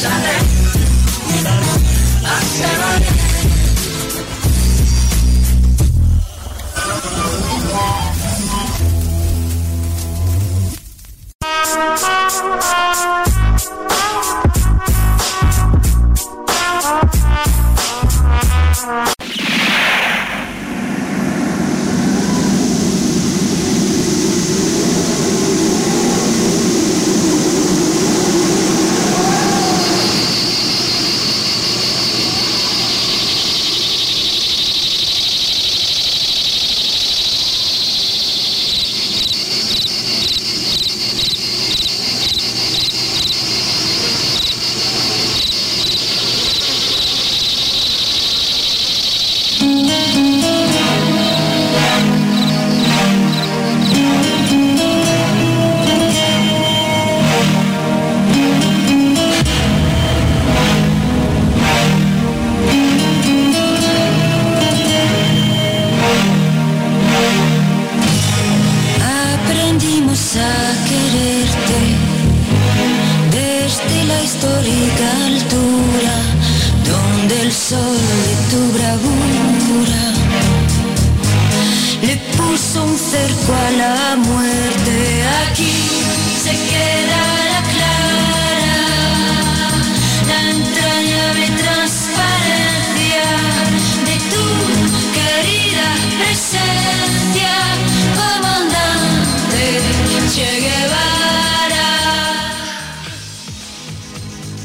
Shine, shine, shine, shine,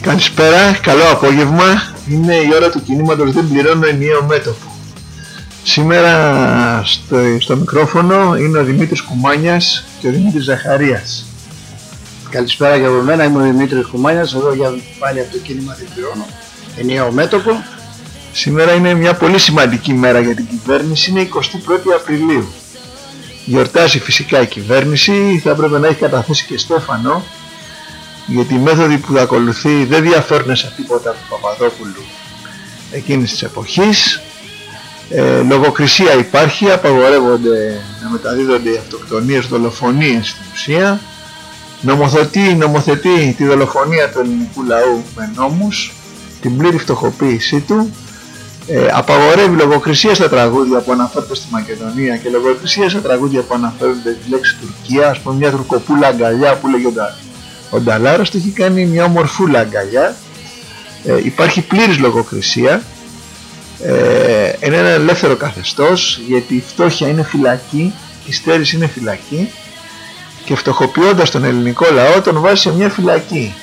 Καλησπέρα, καλό απόγευμα. Είναι η ώρα του κινήματος Δεν πληρώνω ενιαίο μέτωπο. Σήμερα στο, στο μικρόφωνο είναι ο Δημήτρης Κουμάνιας και ο Δημήτρης Ζαχαρίας. Καλησπέρα για μένα, είμαι ο Δημήτρης Κουμάνιας, εδώ για πάλι από το κίνημα Δεν πληρώνω ενιαίο μέτωπο. Σήμερα είναι μια πολύ σημαντική μέρα για την κυβέρνηση, είναι 21η Απριλίου. Γιορτάζει φυσικά η κυβέρνηση, θα έπρεπε να έχει καταθέσει και Στέφανο γιατί οι μέθοδοι που θα ακολουθεί δεν διαφέρουν σε τίποτα του Παπαδόπουλου εκείνης της εποχής ε, λογοκρισία υπάρχει, απαγορεύονται να μεταδίδονται οι αυτοκτονίες, δολοφονίες στην ουσία. Νομοθετεί, νομοθετεί τη δολοφονία του ελληνικού λαού με νόμους την πλήρη φτωχοποίησή του. Ε, απαγορεύει λογοκρισία στα τραγούδια που αναφέρονται στη Μακεδονία και λογοκρισία στα τραγούδια που αναφέρονται τη λέξη Τουρκία, ας πούμε μια τουρκοπούλα αγκαλιά που λέγεται ο Νταλάρος του έχει κάνει μια ομορφούλα αγκαλιά. Ε, υπάρχει πλήρης λογοκρισία ε, είναι ένα ελεύθερο καθεστώς γιατί η φτώχεια είναι φυλακή η στέρηση είναι φυλακή και φτωχοποιώντας τον ελληνικό λαό τον βάζει σε μια φυλακή.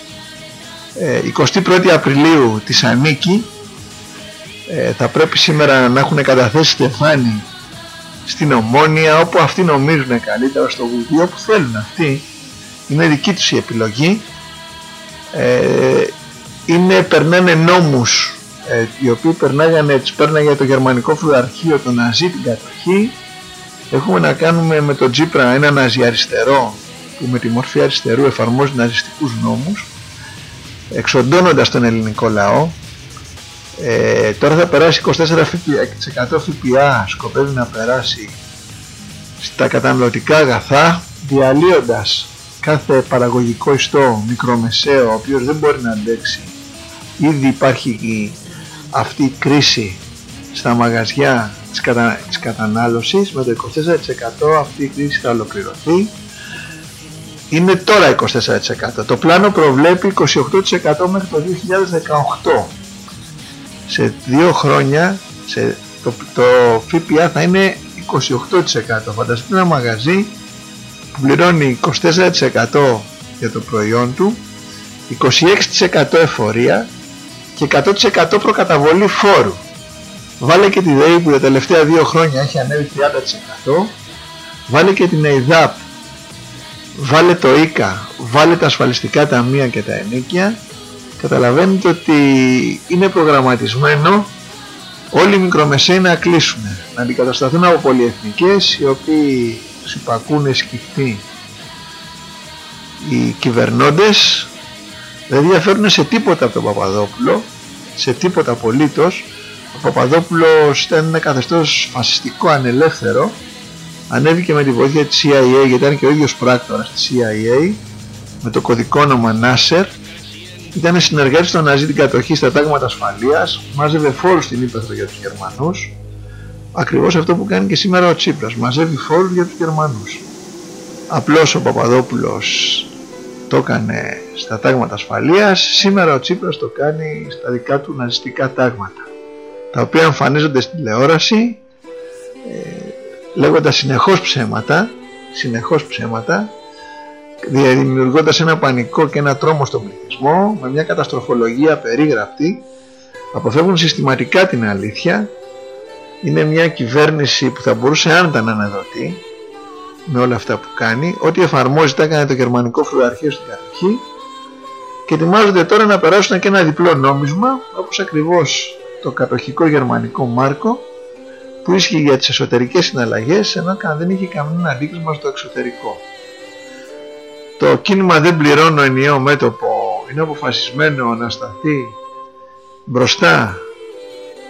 Ε, 21η Απριλίου της Ανίκη ε, θα πρέπει σήμερα να έχουν καταθέσει στεφάνι στην Ομόνια όπου αυτοί νομίζουν καλύτερα στο βουλίο που θέλουν αυτοί. Είναι δική τους η επιλογή. Ε, είναι, περνάνε νόμους ε, οι οποίοι περνάγανε, τις πέρναγε το γερμανικό φουδαρχείο το ναζί την κατοχή. Έχουμε να κάνουμε με τον Τζίπρα ένα ναζι αριστερό που με τη μορφή αριστερού εφαρμόζει ναζιστικούς νόμους εξοντώνοντας τον ελληνικό λαό. Ε, τώρα θα περάσει 24% ΦΠΑ σκοπεύει να περάσει στα καταναλωτικά αγαθά διαλύοντας κάθε παραγωγικό ιστό μικρομεσαίο ο οποίος δεν μπορεί να αντέξει. Ήδη υπάρχει αυτή η κρίση στα μαγαζιά της, κατα... της κατανάλωσης με το 24% αυτή η κρίση θα ολοκληρωθεί. Είναι τώρα 24% το πλάνο προβλέπει 28% μέχρι το 2018 σε δύο χρόνια σε το, το ΦΠΑ θα είναι 28% φανταστείτε ένα μαγαζί που πληρώνει 24% για το προϊόν του 26% εφορία και 100% προκαταβολή φόρου. Βάλε και τη ΔΕΗ που τα τελευταία δύο χρόνια έχει ανέβει 30% βάλε και την ΕΙΔΑΠ βάλε το ΙΚΑ. Βάλε τα ασφαλιστικά ταμεία και τα ενίκια. Καταλαβαίνετε ότι είναι προγραμματισμένο όλοι οι μικρομεσαίοι να κλείσουν. Να αντικατασταθούν από πολυεθνικές οι οποίοι τους υπακούνε σκυφτοί οι κυβερνώντες. Δεν διαφέρουν σε τίποτα από τον Παπαδόπουλο σε τίποτα απολύτως. Ο Παπαδόπουλος ήταν ένα καθεστώς φασιστικό ανελεύθερο. Ανέβηκε με τη βοήθεια της CIA γιατί ήταν και ο ίδιος πράκτορας της CIA με το κωδικό όνομα Nasser. Ήταν συνεργάτης του Ναζί την κατοχή στα τάγματα ασφαλείας, μάζευε φόρους στην Ήπεθρο για τους Γερμανούς, ακριβώς αυτό που κάνει και σήμερα ο Τσίπρας, μαζεύει φόρους για τους Γερμανούς. Απλώς ο Παπαδόπουλος το έκανε στα τάγματα ασφαλείας, σήμερα ο Τσίπρας το κάνει στα δικά του ναζιστικά τάγματα, τα οποία εμφανίζονται στην τηλεόραση, ε, λέγοντας συνεχώς ψέματα, συνεχώς ψέματα, δημιουργώντας ένα πανικό και ένα τρόμο στον πληθυσμό, με μια καταστροφολογία περίγραπτη, αποφεύγουν συστηματικά την αλήθεια, είναι μια κυβέρνηση που θα μπορούσε άνετα να αναδοτεί, με όλα αυτά που κάνει, ό,τι εφαρμόζει τα έκανε το γερμανικό φρουραρχείο στην κατοχή και ετοιμάζονται τώρα να περάσουν και ένα διπλό νόμισμα, όπως ακριβώς το κατοχικό γερμανικό μάρκο, που ίσχυε για τις εσωτερικές συναλλαγές, ενώ καν δεν είχε κανένα αντίκρισμα στο εξωτερικό. Το κίνημα δεν πληρώνω ενιαίο μέτωπο, είναι αποφασισμένο να σταθεί μπροστά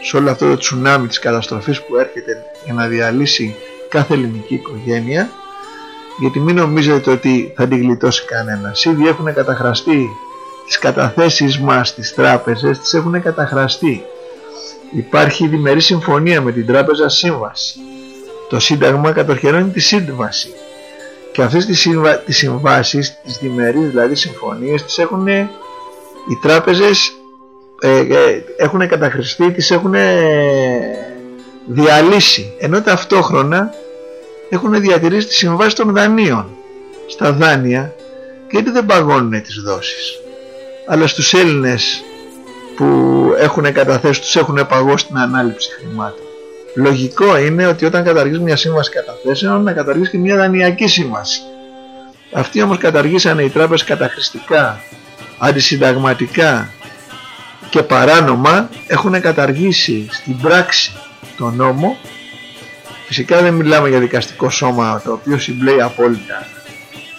σε όλο αυτό το τσουνάμι της καταστροφής που έρχεται για να διαλύσει κάθε ελληνική οικογένεια γιατί μην νομίζετε ότι θα την γλιτώσει κανένας. Ήδη έχουν καταχραστεί τις καταθέσεις μας στις τράπεζες, τις έχουν καταχραστεί. Υπάρχει διμερή συμφωνία με την τράπεζα σύμβαση. Το Σύνταγμα κατοχυρώνει τη σύμβαση. Και αυτές τις, συμβα... τις συμβάσεις, τις διμερείς δηλαδή συμφωνίες, τις έχουν οι τράπεζες ε, ε, έχουν καταχρηστεί, τις έχουν διαλύσει. Ενώ ταυτόχρονα έχουν διατηρήσει τη συμβάση των δανείων στα δάνεια γιατί δεν παγώνουν τις δόσεις αλλά στους Έλληνες που έχουν καταθέσει τους έχουν παγώσει την ανάληψη χρημάτων. Λογικό είναι ότι όταν καταργείς μια σύμβαση καταθέσεων να καταργείς και μια δανειακή σύμβαση. Αυτοί όμως καταργήσανε οι τράπεζες καταχρηστικά αντισυνταγματικά και παράνομα έχουν καταργήσει στην πράξη τον νόμο. Φυσικά δεν μιλάμε για δικαστικό σώμα το οποίο συμπλέει απόλυτα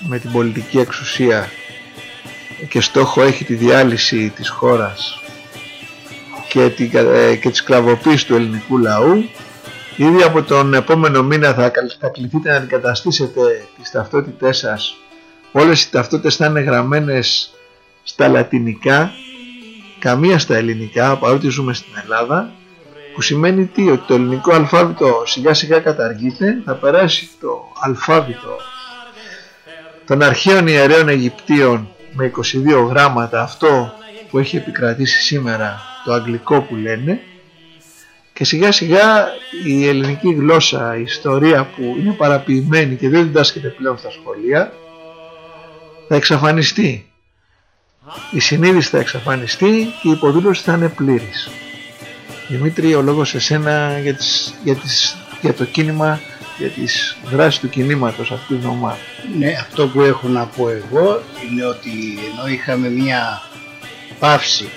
με την πολιτική εξουσία και στόχο έχει τη διάλυση της χώρας και, τη, ε, και τη σκλαβοποίηση του ελληνικού λαού. Ήδη από τον επόμενο μήνα θα, θα κληθείτε να αντικαταστήσετε τις ταυτότητές σας. Όλες οι ταυτότητες θα είναι γραμμένες στα λατινικά καμία στα ελληνικά παρότι ζούμε στην Ελλάδα που σημαίνει τι, ότι το ελληνικό αλφάβητο σιγά σιγά καταργείται, θα περάσει το αλφάβητο των αρχαίων ιερέων Αιγυπτίων με 22 γράμματα, αυτό που έχει επικρατήσει σήμερα, το αγγλικό που λένε, και σιγά σιγά η ελληνική γλώσσα, η ιστορία που είναι παραποιημένη και δεν διδάσκεται πλέον στα σχολεία, θα εξαφανιστεί. Η συνείδηση θα εξαφανιστεί και η υποδήλωση θα είναι πλήρης. Δημήτρη, ο λόγος εσένα για, τις, για, τις, για το κίνημα, για τις δράσεις του κινήματος αυτή την ομάδα. Ναι, αυτό που έχω να πω εγώ είναι ότι ενώ είχαμε μια παύση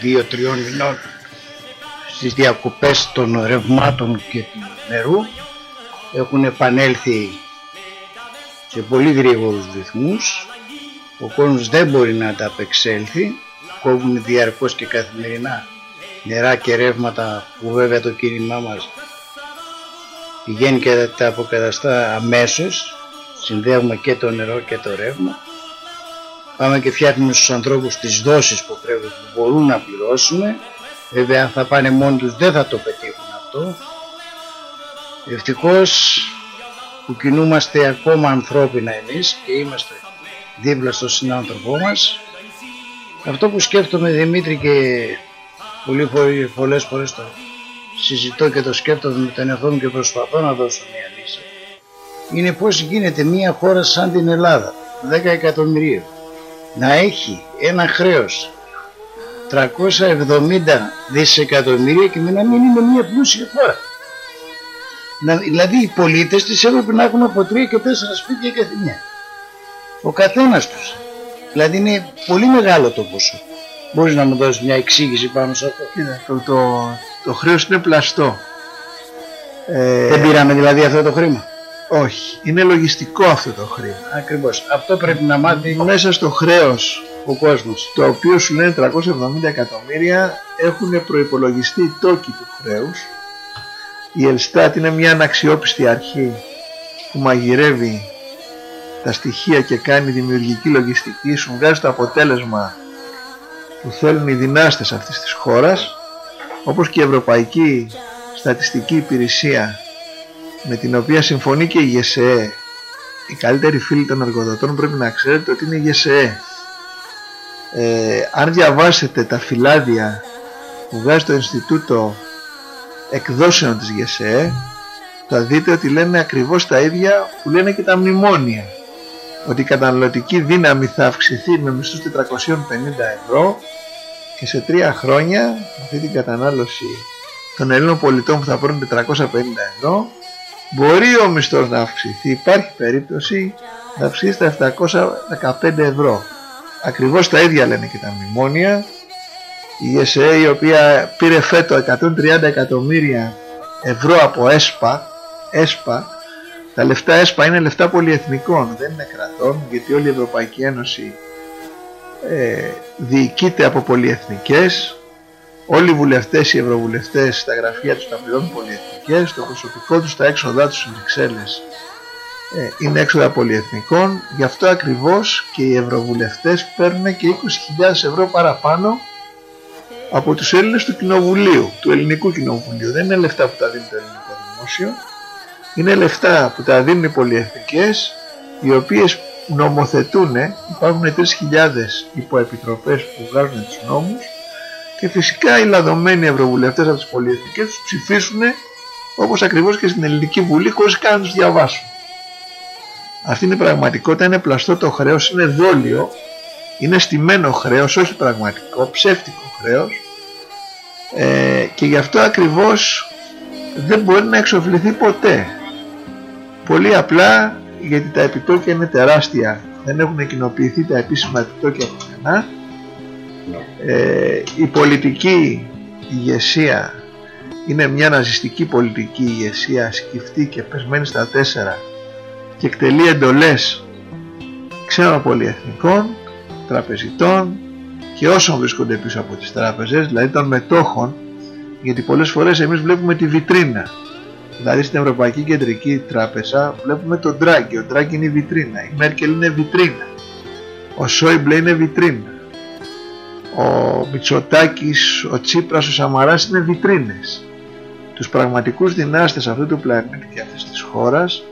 δύο-τριών μηνών στις διακοπές των ρευμάτων και του νερού έχουν επανέλθει σε πολύ γρήγορους ρυθμούς ο κόσμος δεν μπορεί να τα απεξέλθει κόβουν διαρκώς και καθημερινά νερά και ρεύματα που βέβαια το κίνημά μας πηγαίνει και τα αποκαταστά αμέσως. Συνδέουμε και το νερό και το ρεύμα. Πάμε και φτιάχνουμε στους ανθρώπους τις δόσεις που πρέπει που μπορούν να πληρώσουμε. Βέβαια αν θα πάνε μόνοι τους δεν θα το πετύχουν αυτό. Ευτυχώς που κινούμαστε ακόμα ανθρώπινα εμείς και είμαστε δίπλα στον συνάνθρωπό μας. Αυτό που σκέφτομαι Δημήτρη και πολύ, πολλές φορές το συζητώ και το σκέφτομαι με τον εαυτό μου και προσπαθώ να δώσω μια λύση είναι πως γίνεται μια χώρα σαν την Ελλάδα 10 εκατομμυρίων να έχει ένα χρέος 370 δισεκατομμύρια και να μην είναι μια πλούσια χώρα. δηλαδή οι πολίτες της έπρεπε να έχουν από 3 και 4 σπίτια καθημερινά. Ο καθένας τους. Δηλαδή είναι πολύ μεγάλο το ποσό. Μπορείς να μου δώσεις μια εξήγηση πάνω σε αυτό; Κοίτα, το, το, το χρέος είναι πλαστό. Ε, Δεν πήραμε δηλαδή αυτό το χρήμα; Όχι, είναι λογιστικό αυτό το χρήμα. Ακριβώς. Αυτό πρέπει να μάθει Μέσα στο χρέος ο κόσμος. το οποίο σου λένε 370 εκατομμύρια έχουν προϋπολογιστεί τόκοι του χρέους. Η Ελστάτ είναι μια αναξιόπιστη αρχή που μαγειρεύει τα στοιχεία και κάνει δημιουργική λογιστική, σου βγάζει το αποτέλεσμα που θέλουν οι δυνάστες αυτής της χώρας όπως και η Ευρωπαϊκή Στατιστική Υπηρεσία με την οποία συμφωνεί και η ΓΕΣΕΕ. Οι καλύτεροι φίλοι των εργοδοτών πρέπει να ξέρετε ότι είναι η ΓΕΣΕΕ. Ε, αν διαβάσετε τα φυλάδια που βγάζει το Ινστιτούτο Εκδόσεων της ΓΕΣΕΕ θα δείτε ότι λένε ακριβώς τα ίδια που λένε και τα μνημόνια ότι η καταναλωτική δύναμη θα αυξηθεί με μισθούς 450 ευρώ και σε τρία χρόνια αυτή την κατανάλωση των Ελλήνων πολιτών που θα παίρνουν 450 ευρώ μπορεί ο μισθός να αυξηθεί. Υπάρχει περίπτωση να αυξηθεί στα 715 ευρώ. Ακριβώς τα ίδια λένε και τα μνημόνια. Η ΕΣΕ η οποία πήρε φέτο 130 εκατομμύρια ευρώ από ΕΣΠΑ ΕΣΠΑ τα λεφτά ΕΣΠΑ είναι λεφτά πολυεθνικών δεν είναι κρατών γιατί όλη η Ευρωπαϊκή Ένωση ε, διοικείται από πολυεθνικές. Όλοι οι βουλευτές, οι ευρωβουλευτές στα γραφεία τους τα πληρώνουν πολυεθνικές το προσωπικό τους, τα έξοδά τους στις Βρυξέλλες. Ε, είναι έξοδα πολυεθνικών. Γι' αυτό ακριβώς και οι ευρωβουλευτές παίρνουν και 20.000 ευρώ παραπάνω από τους Έλληνες του Κοινοβουλίου, του Ελληνικού Κοινοβουλίου. Δεν είναι λεφτά που τα δίνει το ελληνικό δημόσιο είναι λεφτά που τα δίνουν οι πολυεθνικές οι οποίες νομοθετούν, υπάρχουν 3.000 υποεπιτροπές που βγάζουν τους νόμους και φυσικά οι λαδωμένοι ευρωβουλευτές από τις πολυεθνικές τους ψηφίσουν όπως ακριβώς και στην Ελληνική Βουλή χωρίς καν να τους διαβάσουν. Αυτή είναι η πραγματικότητα, είναι πλαστό το χρέος, είναι δόλιο, είναι στημένο χρέος, όχι πραγματικό, ψεύτικο χρέος ε, και γι' αυτό ακριβώς δεν μπορεί να εξοφληθεί ποτέ. Πολύ απλά γιατί τα επιτόκια είναι τεράστια. Δεν έχουν κοινοποιηθεί τα επίσημα επιτόκια πουθενά. Ε, η πολιτική ηγεσία είναι μια ναζιστική πολιτική ηγεσία σκυφτή και πεσμένη στα τέσσερα και εκτελεί εντολές ξένων πολυεθνικών, τραπεζιτών και όσων βρίσκονται πίσω από τις τράπεζες, δηλαδή των μετόχων γιατί πολλές φορές εμείς βλέπουμε τη βιτρίνα Δηλαδή στην Ευρωπαϊκή Κεντρική Τράπεζα βλέπουμε τον Ντράγκη. Ο Ντράγκη είναι η βιτρίνα. Η Μέρκελ είναι βιτρίνα. Ο Σόιμπλε είναι βιτρίνα. Ο Μητσοτάκης, ο Τσίπρας, ο Σαμαράς είναι βιτρίνες. Τους πραγματικούς δυνάστες αυτού του πλανήτη και αυτής της χώρας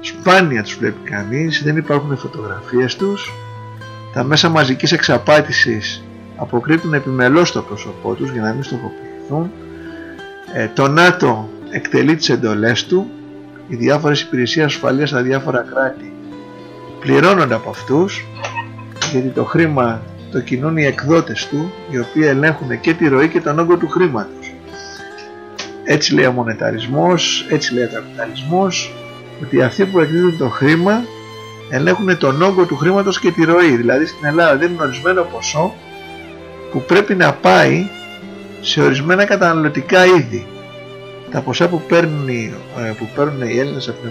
σπάνια τους βλέπει κανείς, δεν υπάρχουν φωτογραφίες τους. Τα μέσα μαζικής εξαπάτησης αποκρύπτουν επιμελώς το πρόσωπό τους για να μην στοχοποιηθούν. Ε, το ΝΑΤΟ εκτελεί τις εντολές του οι διάφορες υπηρεσίες ασφαλείας στα διάφορα κράτη πληρώνονται από αυτούς γιατί το χρήμα το κινούν οι εκδότες του οι οποίοι ελέγχουν και τη ροή και τον όγκο του χρήματος. Έτσι λέει ο μονεταρισμός, έτσι λέει ο καπιταλισμός ότι αυτοί που εκδίδουν το χρήμα ελέγχουν τον όγκο του χρήματος και τη ροή. Δηλαδή στην Ελλάδα δίνουν ορισμένο ποσό που πρέπει να πάει σε ορισμένα καταναλωτικά είδη τα ποσά που παίρνουν, ε, που παίρνουν οι Έλληνες από την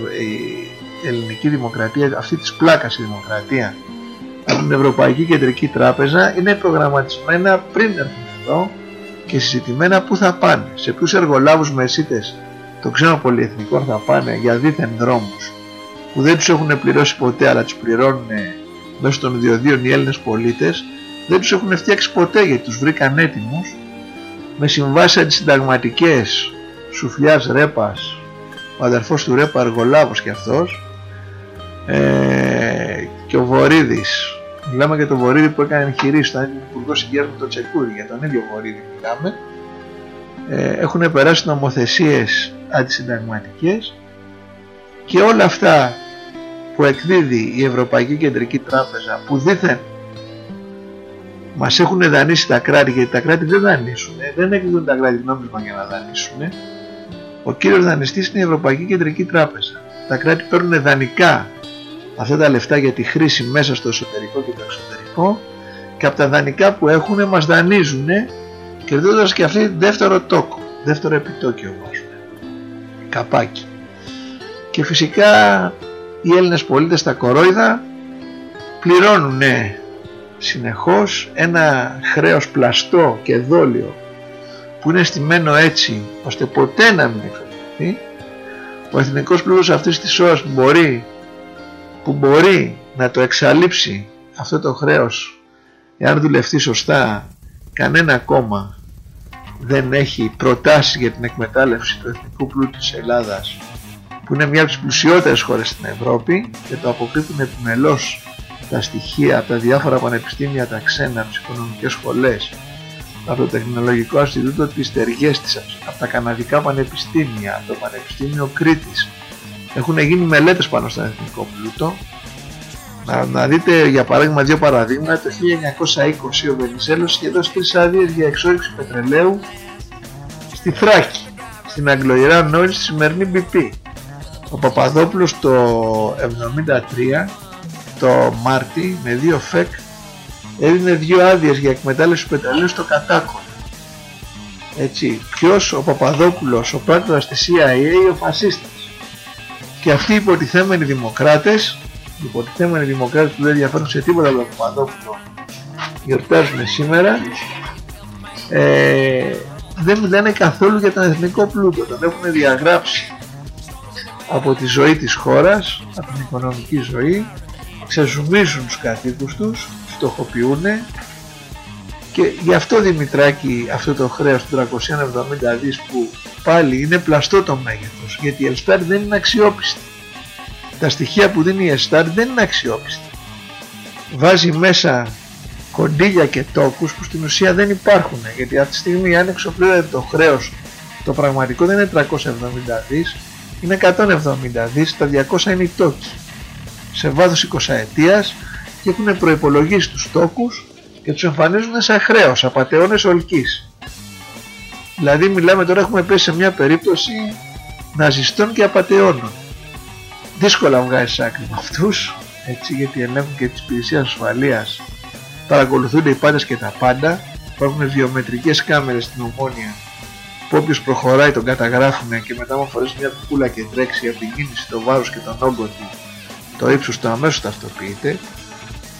η ελληνική δημοκρατία, αυτή της πλάκας η δημοκρατία από την Ευρωπαϊκή Κεντρική Τράπεζα είναι προγραμματισμένα πριν έρθουν εδώ και συζητημένα πού θα πάνε, σε ποιους εργολάβους μεσίτες των ξένων πολυεθνικών θα πάνε για δίθεν δρόμους που δεν τους έχουν πληρώσει ποτέ αλλά τους πληρώνουν μέσω των διοδίων οι Έλληνες πολίτες δεν τους έχουν φτιάξει ποτέ γιατί τους βρήκαν έτοιμους με συμβάσεις αντισυνταγματικές Σουφλιάς Ρέπας ο αδερφός του Ρέπα Αργολάβος και αυτός ε, και ο Βορύδης. Μιλάμε για τον Βορύδη που έκανε εγχειρήσεις ήταν υπουργός συγκέρου το Τσεκούρι για τον ίδιο Βορύδη μιλάμε. Ε, έχουν περάσει νομοθεσίες αντισυνταγματικές και όλα αυτά που εκδίδει η Ευρωπαϊκή Κεντρική Τράπεζα που δήθεν μας έχουν δανείσει τα κράτη γιατί τα κράτη δεν δανείσουν δεν εκδίδουν τα κράτη νόμισμα για να δανείσουν ο κύριος δανειστής είναι η Ευρωπαϊκή Κεντρική Τράπεζα. Τα κράτη παίρνουν δανεικά αυτά τα λεφτά για τη χρήση μέσα στο εσωτερικό και το εξωτερικό και από τα δανεικά που έχουν μας δανείζουν κερδίζοντας και αυτοί δεύτερο τόκο, δεύτερο επιτόκιο βάζουν. Καπάκι. Και φυσικά οι Έλληνες πολίτες στα κορόιδα πληρώνουν συνεχώς ένα χρέος πλαστό και δόλιο που είναι στημένο έτσι ώστε ποτέ να μην εξοφληθεί ο εθνικός πλούτος αυτής της ώρας που μπορεί, που μπορεί να το εξαλείψει αυτό το χρέος εάν δουλευτεί σωστά κανένα κόμμα δεν έχει προτάσεις για την εκμετάλλευση του εθνικού πλούτου της Ελλάδας που είναι μια από τις πλουσιότερες χώρες στην Ευρώπη και το αποκρύπτουν επιμελώς τα στοιχεία από τα διάφορα πανεπιστήμια τα ξένα, από τις οικονομικές σχολές από το Τεχνολογικό Ινστιτούτο της Τεργέστης, από τα Καναδικά Πανεπιστήμια, από το Πανεπιστήμιο Κρήτης. Έχουν γίνει μελέτες πάνω στον εθνικό πλούτο. Να, να δείτε για παράδειγμα δύο παραδείγματα. Το 1920 ο Βενιζέλος είχε δώσει τρεις άδειες για εξόριξη πετρελαίου στη Θράκη, στην Αγγλοϊρά Νόρις, στη σημερινή BP. Ο Παπαδόπουλος το 1973 το Μάρτι με δύο ΦΕΚ έδινε δύο άδειες για εκμετάλλευση πετρελαίου στο Κατάκο. Έτσι, ποιος ο Παπαδόπουλος, ο πράκτορας της CIA, ο φασίστας. Και αυτοί οι υποτιθέμενοι δημοκράτες, οι υποτιθέμενοι δημοκράτες που δεν ενδιαφέρουν σε τίποτα από τον Παπαδόπουλο, γιορτάζουν σήμερα, ε, δεν μιλάνε καθόλου για τον εθνικό πλούτο, τον έχουν διαγράψει από τη ζωή της χώρας, από την οικονομική ζωή, ξεζουμίζουν τους κατοίκους τους φτωχοποιούν και γι' αυτό Δημητράκη αυτό το χρέος του 370 δις που πάλι είναι πλαστό το μέγεθος γιατί η Ελστάρ δεν είναι αξιόπιστη. Τα στοιχεία που δίνει η Ελστάρ δεν είναι αξιόπιστη βάζει μέσα κοντήλια και τόκους που στην ουσία δεν υπάρχουν γιατί αυτή τη στιγμή αν εξοπλήρεται το χρέος το πραγματικό δεν είναι 370 δις είναι 170 δις τα 200 είναι οι τόκοι. Σε βάθος 20 ετίας και έχουν προϋπολογίσει τους τόκους και τους εμφανίζουν σαν χρέος, απατεώνες ολκής. Δηλαδή μιλάμε τώρα έχουμε πέσει σε μια περίπτωση ναζιστών και απατεώνων. Δύσκολα βγάζει άκρη με αυτούς, έτσι γιατί ελέγχουν και τις υπηρεσίες ασφαλείας. Παρακολουθούνται οι πάντες και τα πάντα. Υπάρχουν βιομετρικές κάμερες στην ομόνια που όποιος προχωράει τον καταγράφουν και μετά μου φορέσει μια κουκούλα και τρέξει από την κίνηση, το βάρος και τον όγκο του το ύψος του αμέσως ταυτοποιείται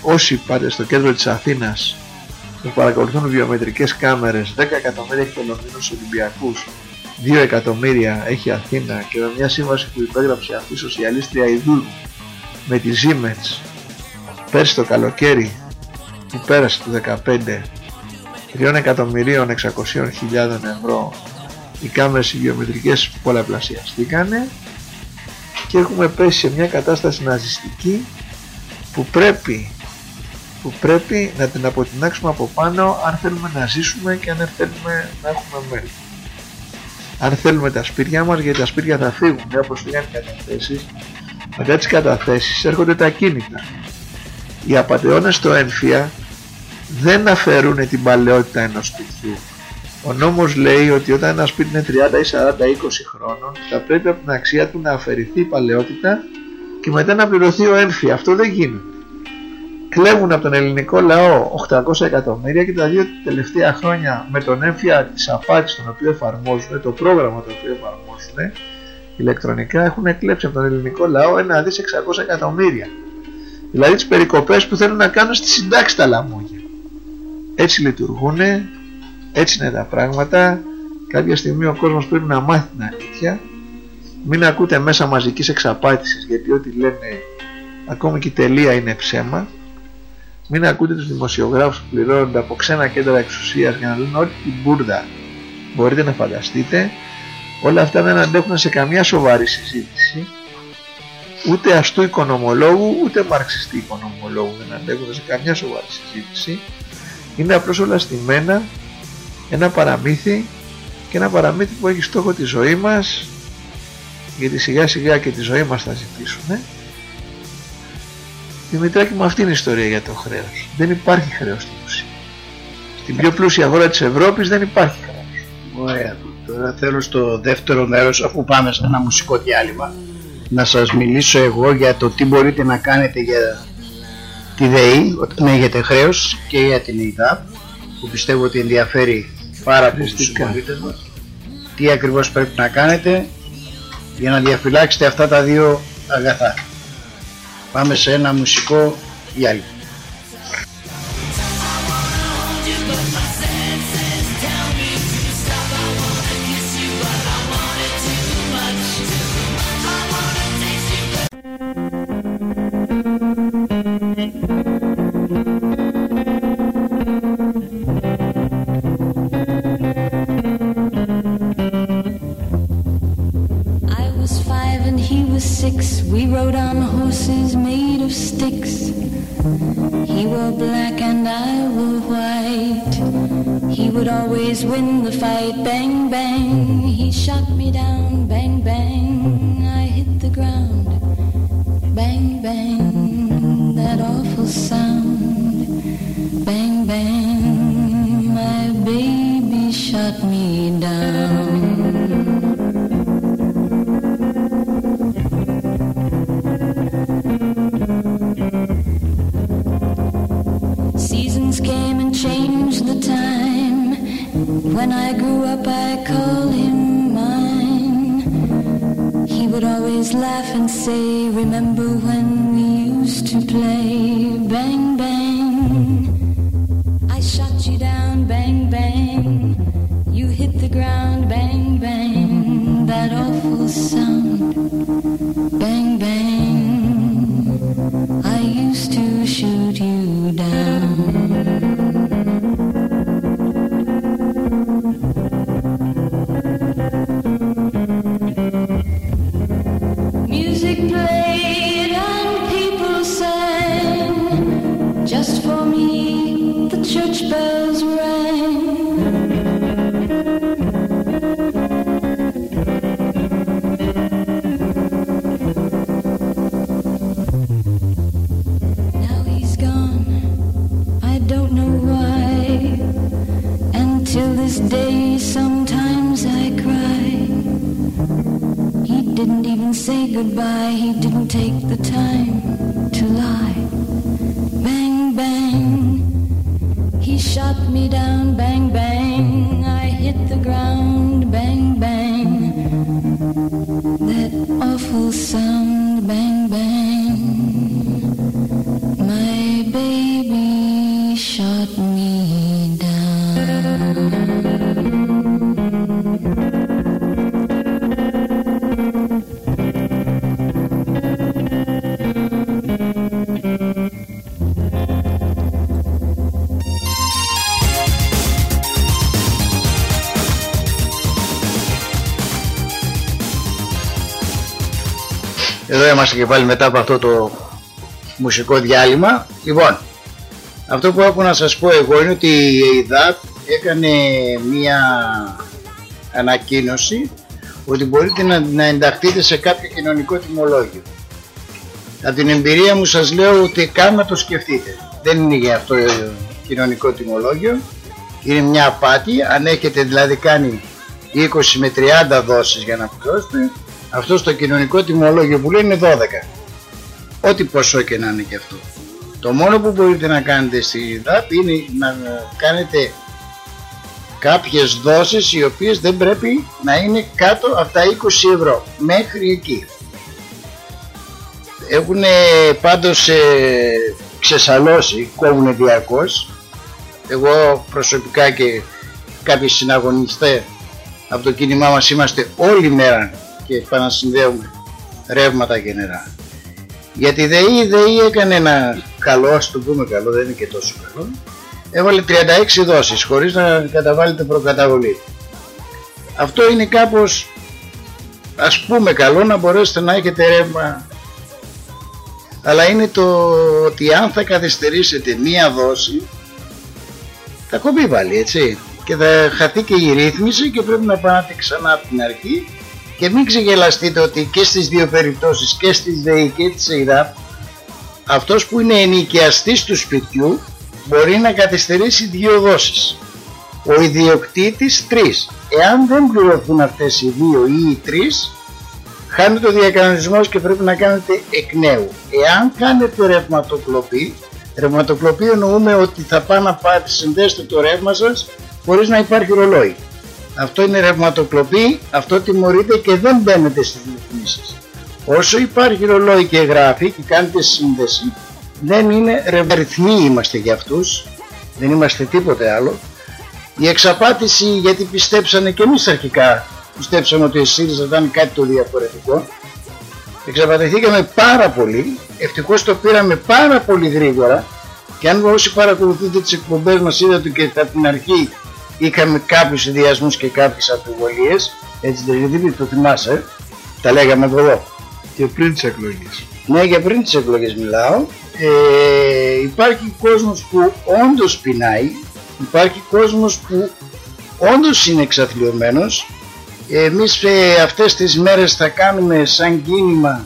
όσοι πάτε στο κέντρο της Αθήνας που παρακολουθούν βιομετρικές κάμερες 10 εκατομμύρια έχει το Λονδίνο στους Ολυμπιακούς 2 εκατομμύρια έχει Αθήνα και με μια σύμβαση που υπέγραψε αυτή η σοσιαλίστρια Ιδούλου με τη Siemens πέρσι το καλοκαίρι που πέρασε το 15 3 εκατομμυρίων 600 χιλιάδων ευρώ οι κάμερες οι βιομετρικές πολλαπλασιαστήκανε και έχουμε πέσει σε μια κατάσταση ναζιστική που πρέπει που πρέπει να την αποτινάξουμε από πάνω αν θέλουμε να ζήσουμε και αν θέλουμε να έχουμε μέλλον. Αν θέλουμε τα σπίτια μας, γιατί τα σπίτια θα φύγουν, όπως φύγαν οι καταθέσεις, μετά τις καταθέσεις έρχονται τα κίνητα. Οι απαταιώνες στο ένφια δεν αφαιρούν την παλαιότητα ενός σπιτιού. Ο νόμος λέει ότι όταν ένα σπίτι είναι 30 ή 40 ή 20 χρόνων θα πρέπει από την αξία του να αφαιρηθεί η παλαιότητα και μετά να πληρωθεί ο ένφια. Αυτό δεν γίνεται κλέβουν από τον ελληνικό λαό 800 εκατομμύρια και τα δύο τελευταία χρόνια με τον έμφυα της απάτης τον οποίο εφαρμόζουν, το πρόγραμμα το οποίο εφαρμόζουν ηλεκτρονικά έχουν κλέψει από τον ελληνικό λαό ένα δις 600 εκατομμύρια. Δηλαδή τις περικοπές που θέλουν να κάνουν στη συντάξη τα λαμόγια. Έτσι λειτουργούν, έτσι είναι τα πράγματα. Κάποια στιγμή ο κόσμος πρέπει να μάθει την αλήθεια. Μην ακούτε μέσα μαζικής εξαπάτησης γιατί ό,τι λένε ακόμη και η τελεία είναι ψέμα μην ακούτε τους δημοσιογράφους που πληρώνονται από ξένα κέντρα εξουσίας για να λένε ό,τι την μπουρδα μπορείτε να φανταστείτε. Όλα αυτά δεν αντέχουν σε καμιά σοβαρή συζήτηση. Ούτε αστού οικονομολόγου, ούτε μαρξιστή οικονομολόγου δεν αντέχουν σε καμιά σοβαρή συζήτηση. Είναι απλώς όλα στημένα ένα παραμύθι και ένα παραμύθι που έχει στόχο τη ζωή μας γιατί σιγά σιγά και τη ζωή μας θα ζητήσουν Δημητράκη μου αυτή είναι η ιστορία για το χρέος. Δεν υπάρχει χρέος στην ουσία. Στην πιο πλούσια χώρα της Ευρώπης δεν υπάρχει χρέος. Ωραία. Τώρα θέλω στο δεύτερο μέρος αφού πάμε σε ένα μουσικό διάλειμμα να σας μιλήσω εγώ για το τι μπορείτε να κάνετε για τη ΔΕΗ όταν έχετε χρέος και για την ΕΙΔΑΠ που πιστεύω ότι ενδιαφέρει πάρα πολύ τους συμπολίτες μας. Τι ακριβώς πρέπει να κάνετε για να διαφυλάξετε αυτά τα δύο αγαθά. Πάμε σε ένα μουσικό διάλειμμα. When I grew up, I called him mine. He would always laugh and say, Remember when we used to play? Bang, bang. I shot you down, bang, bang. You hit the ground, bang, bang. Εδώ είμαστε και πάλι μετά από αυτό το μουσικό διάλειμμα. Λοιπόν, αυτό που έχω να σας πω εγώ είναι ότι η ΕΙΔΑΠ έκανε μία ανακοίνωση ότι μπορείτε να, να ενταχθείτε σε κάποιο κοινωνικό τιμολόγιο. Από την εμπειρία μου σας λέω ότι καν να το σκεφτείτε. Δεν είναι για αυτό το κοινωνικό τιμολόγιο. Είναι μια απάτη. Αν έχετε δηλαδή κάνει 20 με 30 δόσεις για να πληρώσετε, αυτό στο κοινωνικό τιμολόγιο που λέει είναι 12. Ό,τι ποσό και να είναι και αυτό. Το μόνο που μπορείτε να κάνετε στη ΔΑΠ είναι να κάνετε κάποιες δόσεις οι οποίες δεν πρέπει να είναι κάτω από τα 20 ευρώ. Μέχρι εκεί. Έχουν πάντως ε, ξεσαλώσει, κόβουν διαρκώς. Εγώ προσωπικά και κάποιοι συναγωνιστές από το κίνημά μας είμαστε όλη μέρα και επανασυνδέουμε ρεύματα και νερά. Γιατί η ΔΕΗ, η ΔΕΗ έκανε ένα καλό, ας το πούμε καλό, δεν είναι και τόσο καλό. Έβαλε 36 δόσεις χωρίς να καταβάλλετε προκαταβολή. Αυτό είναι κάπως ας πούμε καλό να μπορέσετε να έχετε ρεύμα αλλά είναι το ότι αν θα καθυστερήσετε μία δόση θα κομπεί πάλι έτσι και θα χαθεί και η ρύθμιση και πρέπει να πάτε ξανά από την αρχή και μην ξεγελαστείτε ότι και στις δύο περιπτώσεις και στις ΔΕΗ και της ΕΙΔΑΠ αυτός που είναι ενοικιαστής του σπιτιού μπορεί να καθυστερήσει δύο δόσεις. Ο ιδιοκτήτης τρεις. Εάν δεν πληρωθούν αυτές οι δύο ή οι τρεις χάνεται ο διακανονισμός και πρέπει να κάνετε εκ νέου. Εάν κάνετε ρευματοκλοπή ρευματοκλοπή εννοούμε ότι θα πάνε να πάτε συνδέσετε το ρεύμα σας χωρίς να υπάρχει ρολόι αυτό είναι ρευματοκλοπή, αυτό τιμωρείται και δεν μπαίνετε στις ρυθμίσεις. Όσο υπάρχει ρολόι και γράφει και κάνετε σύνδεση, δεν είναι ρευματρυθμοί είμαστε για αυτούς, δεν είμαστε τίποτε άλλο. Η εξαπάτηση γιατί πιστέψανε και εμείς αρχικά, πιστέψαμε ότι η ΣΥΡΙΖΑ ήταν κάτι το διαφορετικό. Εξαπατηθήκαμε πάρα πολύ, ευτυχώς το πήραμε πάρα πολύ γρήγορα και αν όσοι παρακολουθείτε τις εκπομπές μας είδατε και από την αρχή είχαμε κάποιους συνδυασμούς και κάποιες αμφιβολίες έτσι δεν το θυμάσαι τα λέγαμε από εδώ Και πριν τις εκλογές. Ναι, και πριν τις εκλογές μιλάω. Ε, υπάρχει κόσμος που όντως πεινάει, υπάρχει κόσμος που όντως είναι εξαθλειωμένος. Εμείς ε, αυτές τις μέρες θα κάνουμε σαν κίνημα,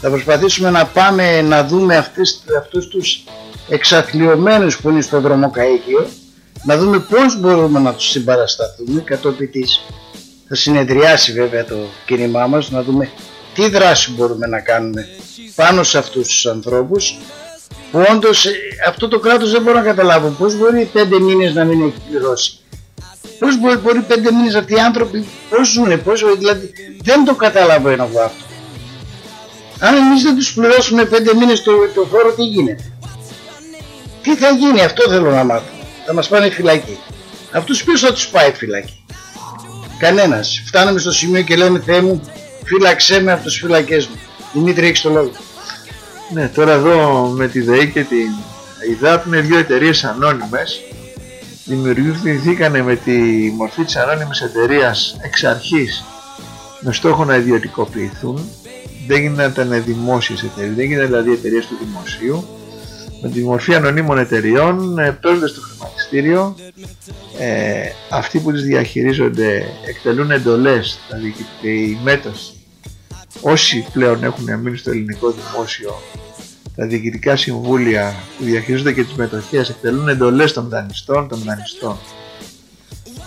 θα προσπαθήσουμε να πάμε να δούμε αυτές, αυτούς τους εξαθλειωμένους που είναι στο δρομοκαίκιο, να δούμε πώς μπορούμε να τους συμπαρασταθούμε κατόπιν της θα συνεδριάσει βέβαια το κίνημά μας να δούμε τι δράση μπορούμε να κάνουμε πάνω σε αυτούς τους ανθρώπους που όντως ε, αυτό το κράτος δεν μπορώ να καταλάβω. Πώς μπορεί πέντε μήνες να μην έχει πληρώσει; Πώς μπορεί, μπορεί πέντε μήνες αυτοί οι άνθρωποι πώς ζουν πώς, δηλαδή δεν το καταλαβαίνω εγώ αυτό. Αν εμείς δεν τους πληρώσουμε πέντε μήνες το, το φόρο τι γίνεται; Τι θα γίνει; Αυτό θέλω να μάθω θα μας πάνε φυλακή αυτούς ποιος θα τους πάει φυλακή; Κανένας φτάνουμε στο σημείο και λέμε Θεέ μου φύλαξέ με από τις φυλακές μου Δημήτρη έχεις το λόγο ναι, τώρα εδώ με τη ΔΕΗ και την ΙΔΑΠ είναι δύο εταιρείες ανώνυμες. Δημιουργήθηκαν με τη μορφή της ανώνυμης εταιρείας εξ αρχής με στόχο να ιδιωτικοποιηθούν. Δεν γίνονταν δημόσιες εταιρείες, δεν γίνονταν δηλαδή εταιρείες του δημοσίου. Με τη μορφή ανωνύμων εταιρεών ε, παίρνονται στο χρηματιστήριο. Ε, αυτοί που τις διαχειρίζονται εκτελούν εντολές, δηλαδή και η μέτωση όσοι πλέον έχουν μείνει στο ελληνικό δημόσιο τα διοικητικά συμβούλια που διαχειρίζονται και τις μετοχές εκτελούν εντολές των δανειστών, των δανειστών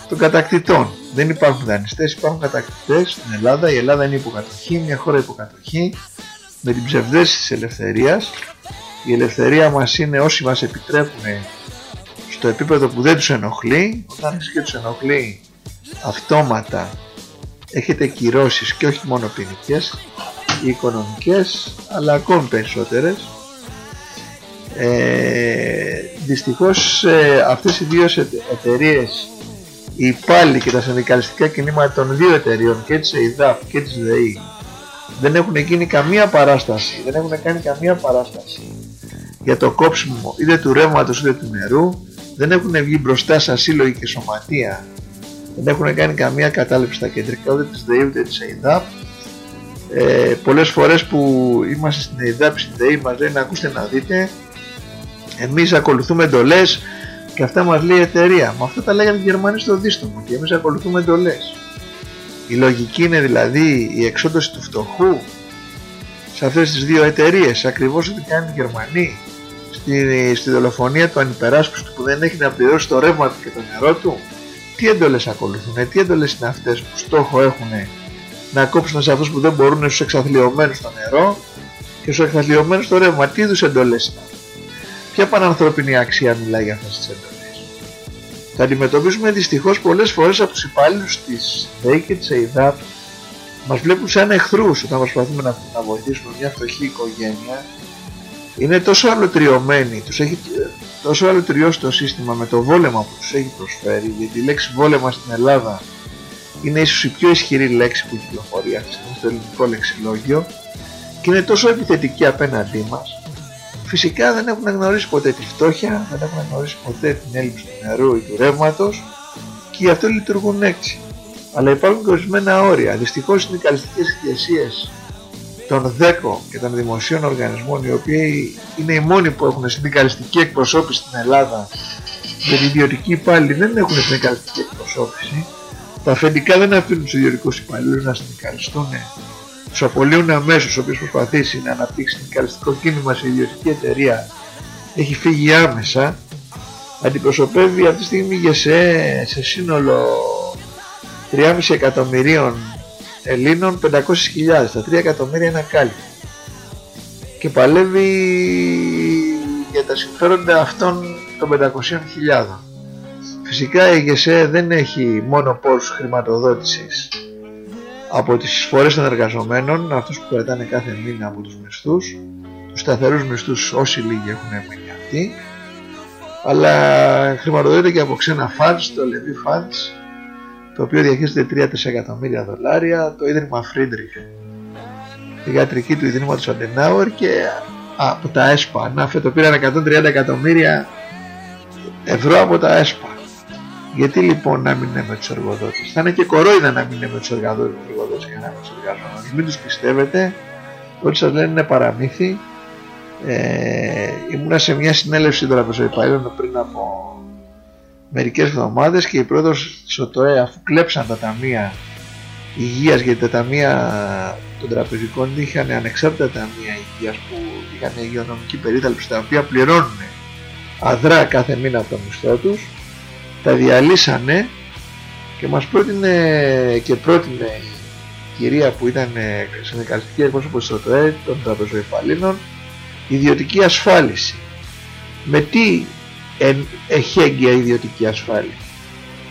των κατακτητών. Δεν υπάρχουν δανειστές, υπάρχουν κατακτητές στην Ελλάδα. Η Ελλάδα είναι υποκατοχή, μια χώρα υποκατοχή με την ψευδέση της ελευθερίας. Η ελευθερία μας είναι όσοι μας επιτρέπουν στο επίπεδο που δεν τους ενοχλεί. Όταν και τους ενοχλεί αυτόματα έχετε κυρώσεις και όχι μόνο ποινικές ή οικονομικές αλλά ακόμη περισσότερες ε, δυστυχώς ε, αυτές οι δύο εταιρείες οι υπάλληλοι και τα συνδικαλιστικά κινήματα των δύο εταιρείων και της ΕΙΔΑΠ και της ΔΕΗ δεν έχουν γίνει καμία παράσταση δεν έχουν κάνει καμία παράσταση για το κόψιμο είτε του ρεύματος είτε του νερού δεν έχουν βγει μπροστά σαν σύλλογοι και σωματεία. Δεν έχουν κάνει καμία κατάληψη στα κεντρικά ούτε της ΔΕΗ ούτε της ΕΙΔΑΠ ε, πολλές φορές που είμαστε στην ΕΙΔΑΠ στην ΔΕΗ μας λένε ακούστε να δείτε εμείς ακολουθούμε εντολές και αυτά μας λέει η εταιρεία μα αυτά τα λέγανε οι Γερμανοί στο δίστομο και εμείς ακολουθούμε εντολές. Η λογική είναι δηλαδή η εξόντωση του φτωχού σε αυτές τις δύο εταιρείες, ακριβώς ό,τι κάνουν οι Γερμανοί στη, στη δολοφονία του ανυπεράσπιστου που δεν έχει να πληρώσει το ρεύμα του και το νερό του τι εντολές ακολουθούν, τι εντολές είναι αυτές που στόχο έχουν να κόψουν σε αυτούς που δεν μπορούν στους εξαθλειωμένους στο νερό και στους εξαθλειωμένους στο ρεύμα. Τι είδους εντολές είναι Ποια πανανθρώπινη αξία μιλάει για αυτές τις εντολές; Θα αντιμετωπίσουμε δυστυχώς πολλές φορές από τους υπάλληλους της ΔΕΗ και της ΕΙΔΑΠ μας βλέπουν σαν εχθρούς όταν προσπαθούμε να, να βοηθήσουμε μια φτωχή οικογένεια είναι τόσο αλωτριωμένοι, τους έχει τόσο αλωτριώσει το σύστημα με το βόλεμα που τους έχει προσφέρει γιατί η λέξη βόλεμα στην Ελλάδα είναι ίσως η πιο ισχυρή λέξη που κυκλοφορεί αυτή στο ελληνικό λεξιλόγιο και είναι τόσο επιθετική απέναντί μας φυσικά δεν έχουν γνωρίσει ποτέ τη φτώχεια, δεν έχουν γνωρίσει ποτέ την έλλειψη του νερού ή του ρεύματος και γι' αυτό λειτουργούν έτσι. Αλλά υπάρχουν και ορισμένα όρια. Δυστυχώς οι συνδικαλιστικές ηγεσίες των ΔΕΚΟ και των δημοσίων οργανισμών οι οποίοι είναι οι μόνοι που έχουν συνδικαλιστική εκπροσώπηση στην Ελλάδα γιατί οι ιδιωτικοί υπάλληλοι δεν έχουν συνδικαλιστική εκπροσώπηση. Τα αφεντικά δεν αφήνουν τους ιδιωτικούς υπαλλήλους να συνδικαλιστούν. Τους απολύουν αμέσως ο οποίος προσπαθήσει να αναπτύξει συνδικαλιστικό κίνημα σε ιδιωτική εταιρεία. Έχει φύγει άμεσα. Αντιπροσωπεύει αυτή τη στιγμή σε, σε σύνολο 3,5 εκατομμυρίων Ελλήνων 500.000, τα 3 εκατομμύρια είναι ακάλυπτα και παλεύει για τα συμφέροντα αυτών των 500.000. Φυσικά η ΓΕΣΕ δεν έχει μόνο πόρους χρηματοδότησης από τις εισφορές των εργαζομένων, αυτούς που κρατάνε κάθε μήνα από τους μισθούς, τους σταθερούς μισθούς όσοι λίγοι έχουν μείνει αυτοί, αλλά χρηματοδοτείται και από ξένα funds, το Levy Funds, το οποίο διαχείριζεται 3 εκατομμύρια δολάρια, το Ίδρυμα Friedrich, η ιατρική του Ιδρύματος Αντενάουερ και από τα ΕΣΠΑ. Να το πήραν 130 εκατομμύρια ευρώ από τα ΕΣΠΑ. Γιατί λοιπόν να μην είναι με τους εργοδότες; Θα είναι και κορόιδα να μην είναι με τους εργοδότες και να είναι με τους εργαζόμενους. Μην τους πιστεύετε. ό,τι σας λένε είναι παραμύθι ε, ήμουνα σε μια συνέλευση τραπεζοϊπαλλήλων πριν από μερικές εβδομάδες και η πρόεδρος της ΟΤΟΕ αφού κλέψαν τα ταμεία υγείας γιατί τα ταμεία των τραπεζικών είχαν ανεξάρτητα ταμεία υγείας που είχαν υγειονομική περίθαλψη τα οποία πληρώνουν αδρά κάθε μήνα από το μισθό τους τα διαλύσανε και μας πρότεινε και πρότεινε η κυρία που ήταν συνδικαλιστική εκπρόσωπος της ΟΤΟΕ των τραπεζοϊπαλλήλων ιδιωτική ασφάλιση. Με τι έχει έγκυα ιδιωτική ασφάλεια.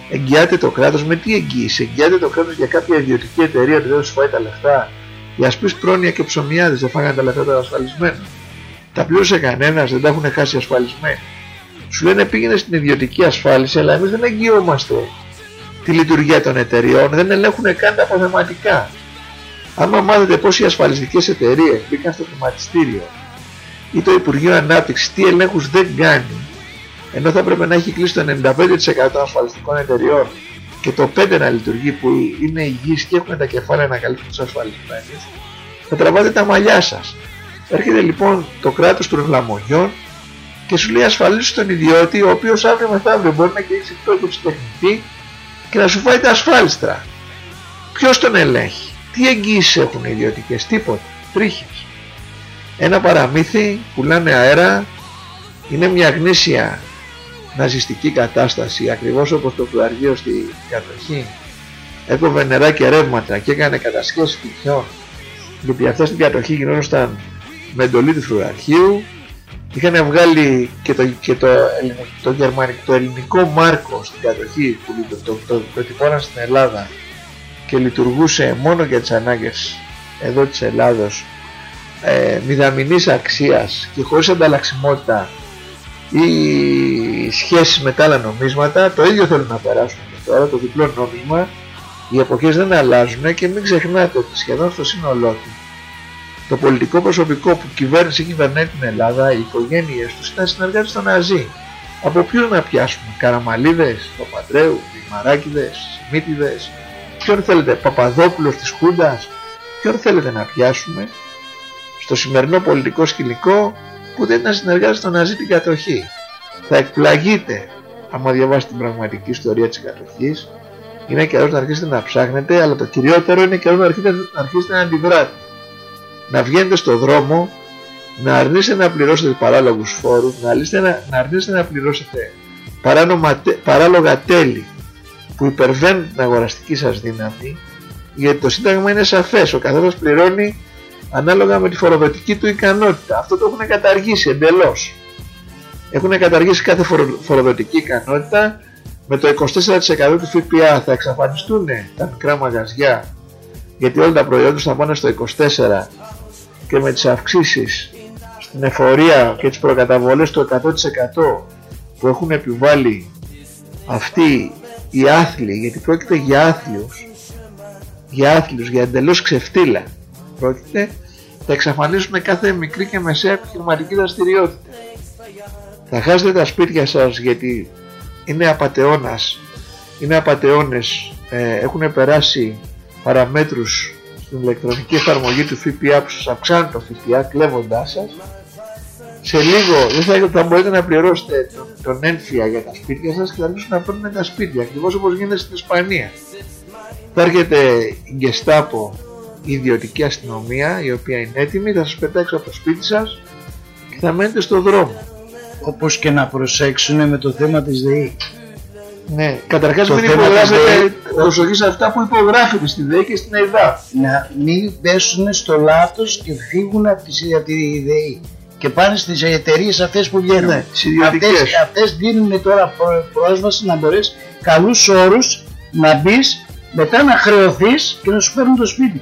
Εγγυάται το κράτος με τι εγγύηση; Εγγυάται το κράτος για κάποια ιδιωτική εταιρεία που δεν σου φάει τα λεφτά; Για σπίς πρόνοια και ψωμιάδες δεν φάγανε τα λεφτά τα ασφαλισμένα. Τα πλήρωσε κανένας δεν τα έχουν χάσει ασφαλισμένοι σου λένε πήγαινε στην ιδιωτική ασφάλιση αλλά εμείς δεν εγγυόμαστε τη λειτουργία των εταιριών δεν ελέγχουν καν τα αποθεματικά άμα μάθετε πως οι ασφαλιστικές εταιρείες μπήκαν στο χρηματιστήριο ή το Υπουργείο Ανάπτυξης τι ελέγχους δεν κάνει ενώ θα πρέπει να έχει κλείσει το 95% των ασφαλιστικών εταιριών και το 5% να λειτουργεί που είναι υγιείς και έχουν τα κεφάλαια να καλύψουν τους ασφαλισμένους θα τραβάτε τα μαλλιά σας. Έρχεται λοιπόν το κράτος των ευλαμογιών και σου λέει ασφαλίσει τον ιδιώτη ο οποίος αύριο μεθαύριο μπορεί να κηρύξει εκτόκευση τεχνητή και να σου φάει τα ασφάλιστρα. Ποιος τον ελέγχει; Τι εγγύησεις έχουν οι ιδιωτικές; Τίποτα. Τρίχες. Ένα παραμύθι πουλάνε αέρα είναι μια γνήσια ναζιστική κατάσταση ακριβώς όπως το φλουαργείο στη κατοχή. Έκοβε νερά και ρεύματα και έκανε κατασκεύαση σπιτιών. Γιατί αυτά στην κατοχή γινόταν με εντολή του φλουαρχείου είχαν βγάλει και το, και το, το, το ελληνικό μάρκο στην κατοχή που το, το, το, το στην Ελλάδα και λειτουργούσε μόνο για τις ανάγκες εδώ της Ελλάδος ε, μηδαμινής αξίας και χωρίς ανταλλαξιμότητα ή σχέσεις με τα άλλα νομίσματα το ίδιο θέλουν να περάσουν και τώρα το διπλό νόμισμα οι εποχές δεν αλλάζουν και μην ξεχνάτε ότι σχεδόν στο σύνολό του το πολιτικό προσωπικό που κυβέρνησε κυβερνάει την Ελλάδα, οι οικογένειες τους ήταν συνεργάτες των Ναζί. Από ποιους να πιάσουμε, Καραμαλίδες, Παπαντρέου, Δημαράκηδες, Σιμίτιδες, ποιον θέλετε, Παπαδόπουλος της Χούντας, ποιον θέλετε να πιάσουμε; Στο σημερινό πολιτικό σκηνικό που δεν ήταν συνεργάτες των Ναζί την κατοχή. Θα εκπλαγείτε άμα διαβάσετε την πραγματική ιστορία της κατοχής. Είναι καιρός να αρχίσετε να ψάχνετε, αλλά το κυριότερο είναι καιρός να αρχίσετε να, αρχίσετε να αντιδράτε να βγαίνετε στο δρόμο, να αρνείστε να πληρώσετε παράλογους φόρους, να, να, να αρνείστε να πληρώσετε παράνομα, παράλογα τέλη που υπερβαίνουν την αγοραστική σας δύναμη, γιατί το Σύνταγμα είναι σαφές, ο καθένας πληρώνει ανάλογα με τη φοροδοτική του ικανότητα. Αυτό το έχουν καταργήσει εντελώς. Έχουν καταργήσει κάθε φοροδοτική ικανότητα με το 24% του ΦΠΑ θα εξαφανιστούν τα μικρά μαγαζιά γιατί όλα τα προϊόντα θα πάνε στο 24% και με τις αυξήσεις στην εφορία και τις προκαταβολές του 100% που έχουν επιβάλει αυτοί οι άθλοι, γιατί πρόκειται για άθλιους, για άθλιους, για εντελώς ξεφτύλα πρόκειται, θα εξαφανίσουν κάθε μικρή και μεσαία επιχειρηματική δραστηριότητα. Θα χάσετε τα σπίτια σας γιατί είναι απατεώνας, είναι απατεώνες, ε, έχουν περάσει παραμέτρους στην ηλεκτρονική εφαρμογή του ΦΠΑ που σας αυξάνει το ΦΠΑ κλέβοντάς σας σε λίγο δεν θα, θα μπορείτε να πληρώσετε τον, τον ένφια για τα σπίτια σας και θα αρχίσουν να παίρνουν τα σπίτια ακριβώς όπως γίνεται στην Ισπανία θα έρχεται η Γκεστάπο η ιδιωτική αστυνομία η οποία είναι έτοιμη θα σας πετάξει από το σπίτι σας και θα μένετε στο δρόμο όπως και να προσέξουν με το θέμα της ΔΕΗ ναι, καταρχάς μην υπογράφετε προσοχή σε αυτά που υπογράφετε στη ΔΕΗ και στην ΕΙΔΑ. Να μην πέσουν στο λάθος και φύγουν από τη ΔΕΗ και πάνε στις εταιρείες αυτές που βγαίνουν. Ναι, αυτές, αυτές δίνουν τώρα πρόσβαση να μπορείς καλούς όρους να μπεις, μετά να χρεωθείς και να σου φέρουν το σπίτι.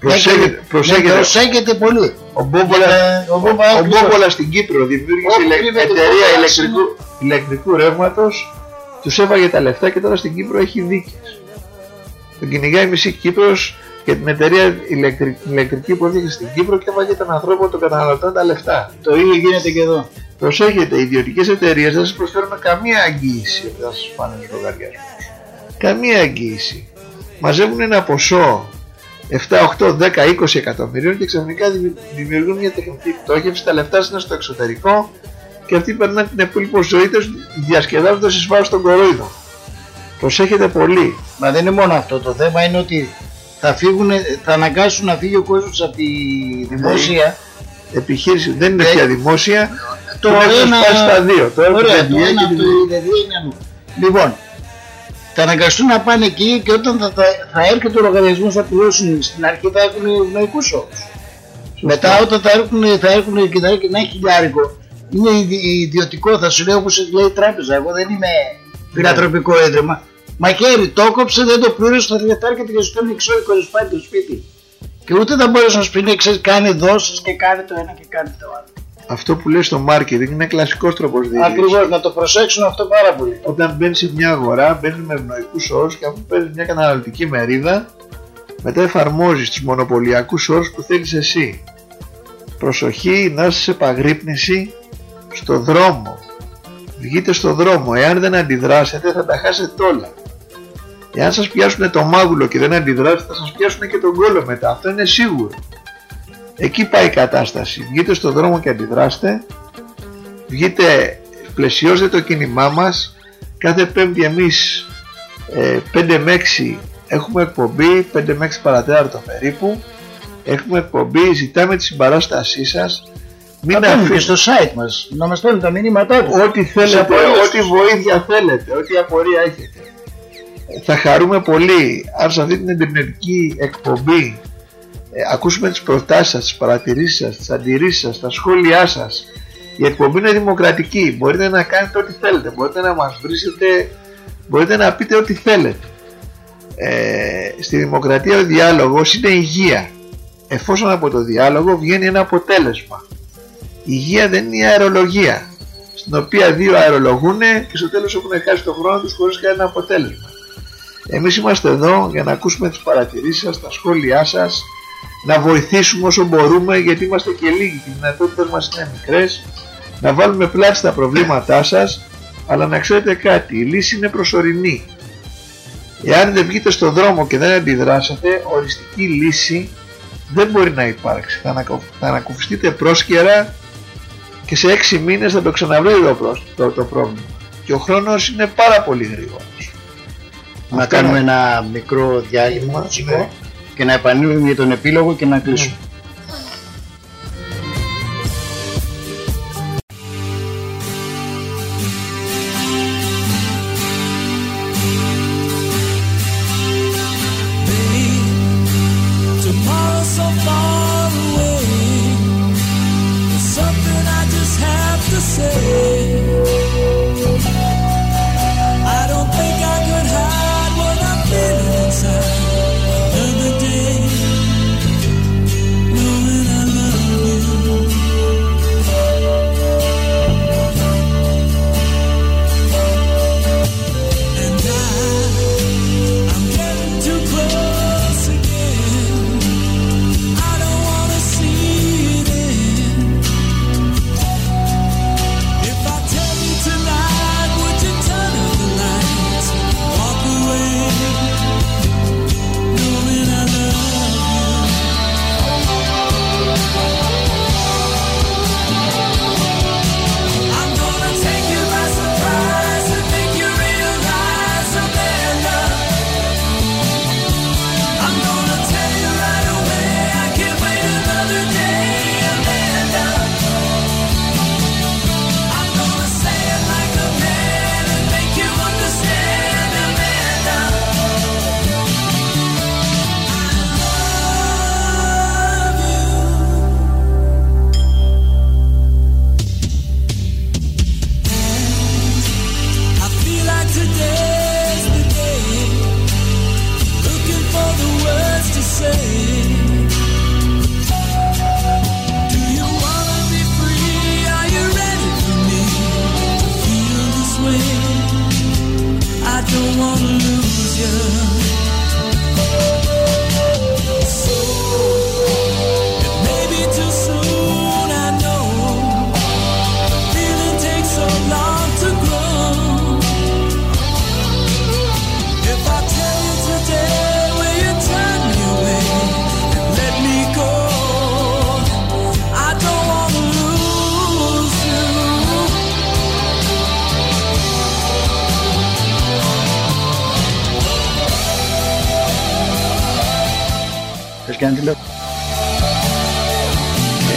Προσέγεται, προσέγεται. προσέγεται πολύ. Ο Μπόμπολα, στην Κύπρο δημιούργησε εταιρεία ηλεκτρικού, ηλεκτρικού ρεύματος τους έβαγε τα λεφτά και τώρα στην Κύπρο έχει δίκες. Τον κυνηγάει μισή Κύπρος και την εταιρεία ηλεκτρική που έφυγε στην Κύπρο και έβαγε τον ανθρώπο των καταναλωτών τα λεφτά. Το ίδιο γίνεται και εδώ. Προσέχετε, οι ιδιωτικές εταιρείες δεν σας προσφέρουν καμία αγγίηση ότι θα σας πάνε στους λογαριασμούς. Καμία αγγίηση. Μαζεύουν ένα ποσό 7, 8, 10, 20 εκατομμυρίων και ξαφνικά δημιουργούν μια τεχνική πτώχευση, τα λεφτά είναι στο εξωτερικό και αυτοί περνάνε την υπόλοιπη ζωή τους διασκεδάζοντας εις βάρος των κορόιδων. Προσέχετε πολύ. Μα δεν είναι μόνο αυτό. Το θέμα είναι ότι θα, φύγουν, θα αναγκάσουν να φύγει ο κόσμος από τη δημόσια επιχείρηση. Δεν είναι Ε, πια δημόσια. το έχουν ένα- σπάσει στα δύο. Το Ωραία, έχουν το δει ένα και από τη- το είναι Λοιπόν, θα αναγκαστούν να πάνε εκεί και όταν θα, θα, θα έρχεται ο λογαριασμό θα πληρώσουν στην αρχή θα έχουν ευνοϊκού όρους. Μετά όταν θα έρχουν, θα έρχουν και θα έρχουν ένα χιλιάρικο, είναι ιδι- ιδιωτικό, θα σου λέει όπως λέει η τράπεζα. Εγώ δεν είμαι φιλατροπικό ίδρυμα. Μαχαίρι, το κόψε, δεν το πλήρωσε, θα έρχεται και σου κάνει εξώδικο σπάει το σπίτι. Και ούτε θα μπορέσει να σου πει, ναι, ξέρεις, κάνει δόσεις και κάνει το ένα και κάνει το άλλο. Αυτό που λέει στο marketing είναι κλασικός τρόπος διοίκησης. Ακριβώς, να το προσέξουν αυτό πάρα πολύ. Όταν μπαίνεις σε μια αγορά, μπαίνεις με ευνοϊκούς όρους και αφού παίρνει μια καταναλωτική μερίδα, μετά εφαρμόζεις τους μονοπωλιακούς όρους που θέλεις εσύ. Προσοχή να είσαι σε επαγρύπνηση στο δρόμο. Βγείτε στο δρόμο. Εάν δεν αντιδράσετε, θα τα χάσετε όλα. Εάν σας πιάσουν το μάγουλο και δεν αντιδράσετε, θα σας πιάσουν και τον κόλλο μετά. Αυτό είναι σίγουρο. Εκεί πάει η κατάσταση. Βγείτε στο δρόμο και αντιδράστε. Βγείτε, πλαισιώστε το κίνημά μας. Κάθε πέμπτη εμείς ε, 5 με 6 έχουμε εκπομπή, 5 με 6 παρατέταρτο περίπου. Έχουμε εκπομπή, ζητάμε τη συμπαράστασή σας. Μην Να μπαίνουν και αφήσετε στο site μας, να μας στέλνουν τα μηνύματά τους. ό,τι θέλετε, απορίες ό,τι τους. βοήθεια θέλετε, ό,τι απορία έχετε. Θα χαρούμε πολύ αν σε αυτή την εντυπωσιακή εκπομπή ε, ακούσουμε τις προτάσεις σας, τις παρατηρήσεις σας, τις αντιρρήσεις σας, τα σχόλιά σας. Η εκπομπή είναι δημοκρατική. Μπορείτε να κάνετε ό,τι θέλετε. Μπορείτε να μας βρίσκετε, μπορείτε να πείτε ό,τι θέλετε. Ε, στη δημοκρατία ο διάλογος είναι υγεία. Εφόσον από το διάλογο βγαίνει ένα αποτέλεσμα. Η υγεία δεν είναι η αερολογία στην οποία δύο αερολογούν και στο τέλος έχουν χάσει τον χρόνο τους χωρίς κανένα αποτέλεσμα. Εμείς είμαστε εδώ για να ακούσουμε τις παρατηρήσεις σας, τα σχόλιά σας, να βοηθήσουμε όσο μπορούμε γιατί είμαστε και λίγοι και οι δυνατότητες μας είναι μικρές, να βάλουμε πλάτη στα προβλήματά σας, αλλά να ξέρετε κάτι, η λύση είναι προσωρινή. Εάν δεν βγείτε στον δρόμο και δεν αντιδράσετε, οριστική λύση δεν μπορεί να υπάρξει. Θα, ανακο... θα ανακουφιστείτε πρόσκαιρα και σε έξι μήνες θα το ξαναβρει το, πρό- το, το πρόβλημα. Και ο χρόνος είναι πάρα πολύ γρήγορος. Να Αυτό κάνουμε είναι. ένα μικρό διάλειμμα Ναι. Μουσικό και να επανέλθουμε για τον επίλογο και να κλείσουμε. Και ένα τηλέφωνο.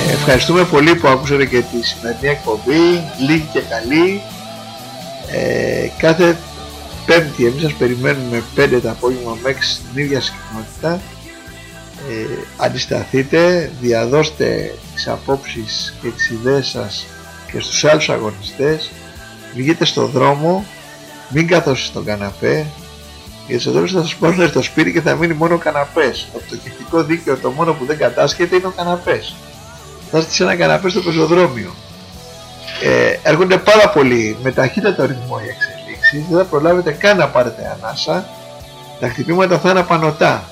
Ε, ευχαριστούμε πολύ που άκουσατε και τη σημερινή εκπομπή, λίγη και καλή. Ε, κάθε πέμπτη εμείς σας περιμένουμε 5 το απόγευμα μέχρι στην ίδια συχνότητα. Ε, αντισταθείτε, διαδώστε τις απόψεις και τις ιδέες σας και στους άλλους αγωνιστές. Βγείτε στο δρόμο, μην καθόσετε στον καναπέ, γιατί στο τέλος θα σας πάρουν στο σπίτι και θα μείνει μόνο ο καναπές. Το πτωχευτικό δίκαιο το μόνο που δεν κατάσχεται είναι ο καναπές. Θα είστε σε ένα καναπέ στο πεζοδρόμιο. Ε, έρχονται πάρα πολύ με ταχύτατο ρυθμό οι εξελίξεις, δεν θα προλάβετε καν να πάρετε ανάσα, τα χτυπήματα θα είναι απανοτά.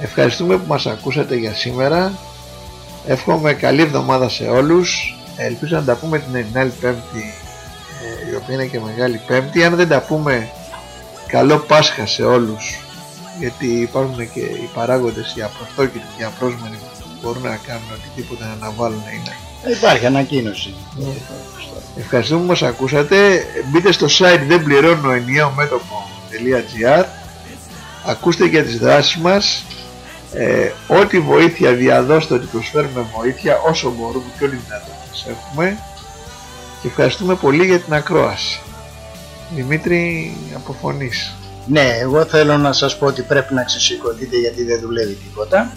Ευχαριστούμε που μας ακούσατε για σήμερα. Εύχομαι καλή εβδομάδα σε όλους. Ελπίζω να τα πούμε την άλλη πέμπτη, ε, η οποία είναι και μεγάλη πέμπτη. Αν δεν τα πούμε, καλό Πάσχα σε όλους. Γιατί υπάρχουν και οι παράγοντες, οι απροσδόκητοι και οι απρόσμενοι που μπορούν να κάνουν οτιδήποτε να αναβάλουν να είναι. Υπάρχει ανακοίνωση. Ευχαριστούμε που μας ακούσατε. Μπείτε στο site δεν πληρώνω ενιαίο μέτωπο.gr Ακούστε για τις δράσεις μας. Ε, ό,τι βοήθεια διαδώστε ότι προσφέρουμε βοήθεια όσο μπορούμε και όλοι δυνατότητες έχουμε. Και ευχαριστούμε πολύ για την ακρόαση. Δημήτρη, αποφωνείς. Ναι, εγώ θέλω να σας πω ότι πρέπει να ξεσηκωθείτε γιατί δεν δουλεύει τίποτα.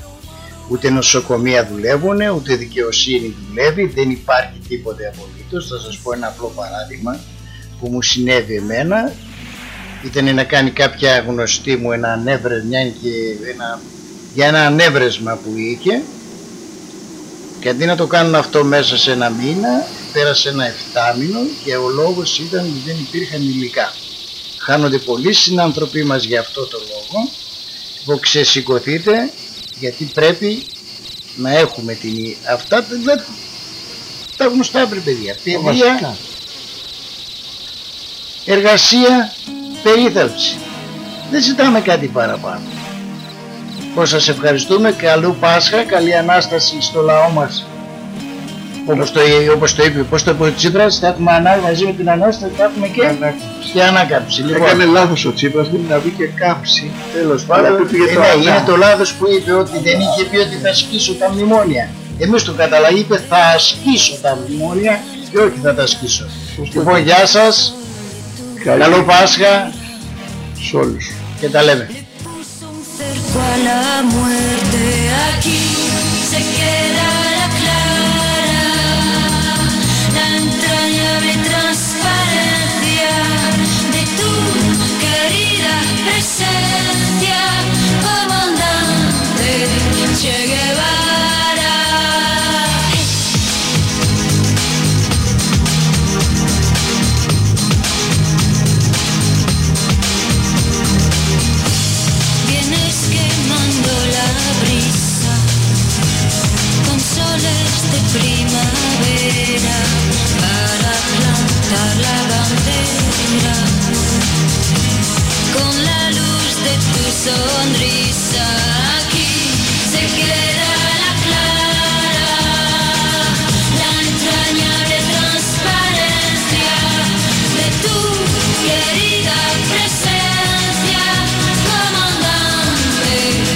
Ούτε νοσοκομεία δουλεύουν, ούτε δικαιοσύνη δουλεύει, δεν υπάρχει τίποτε απολύτως. Θα σας πω ένα απλό παράδειγμα που μου συνέβη εμένα. Ήταν να κάνει κάποια γνωστή μου ένα ανέβρεσμα, και ένα, για ένα ανέβρεσμα που είχε και αντί να το κάνουν αυτό μέσα σε ένα μήνα, πέρασε ένα εφτάμινο και ο λόγος ήταν ότι δεν υπήρχαν υλικά. Χάνονται πολλοί συνάνθρωποι μας για αυτό το λόγο. Λοιπόν, ξεσηκωθείτε γιατί πρέπει να έχουμε την... Αυτά δεν... τα γνωστά βρε παιδιά. Παιδεία, Βασικά. εργασία, περίθαλψη. Δεν ζητάμε κάτι παραπάνω. Πώς σας ευχαριστούμε, καλό Πάσχα, καλή Ανάσταση στο λαό μας. Όπως το, όπως το είπε, πώς το είπε ο Τσίπρας, θα έχουμε ανά, μαζί με την Ανάσταση, θα έχουμε και, και ανάκαμψη. Λοιπόν, Έκανε λάθος ο Τσίπρας, πρέπει να βγει και κάμψη. Τέλος Αλλά πάντων, του πήγε ε, το ναι, ανά. είναι το λάθος που είπε ότι δεν είχε πει ότι θα ασκήσω τα μνημόνια. Εμείς το καταλαβαίνουμε, είπε θα ασκήσω τα μνημόνια και όχι θα τα ασκήσω. Λοιπόν, γεια σας, Καλή καλό Πάσχα σε όλους. και τα λέμε. Sonrisa aquí se queda